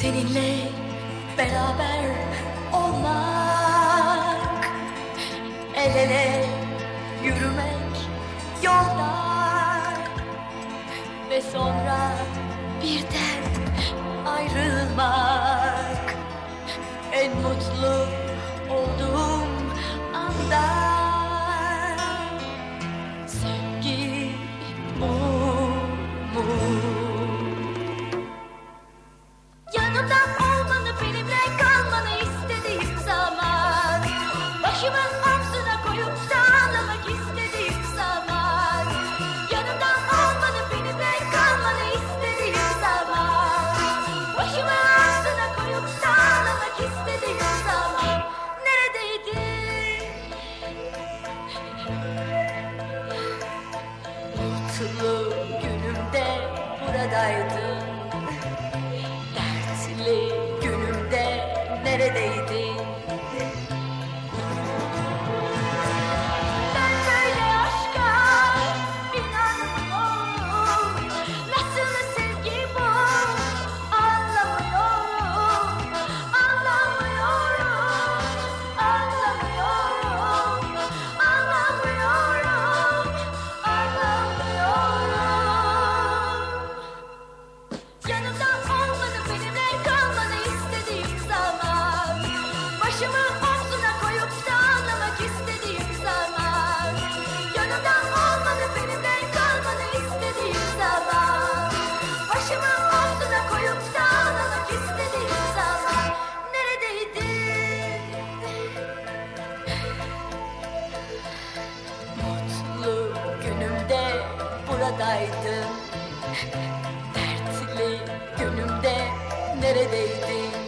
Seninle beraber olmak. El ele yürümek yolda. Ve sonra birden ayrılmak. En mutlu mutlu günümde buradaydın. Dertli günümde neredeydin? oradaydı Dertli günümde neredeydi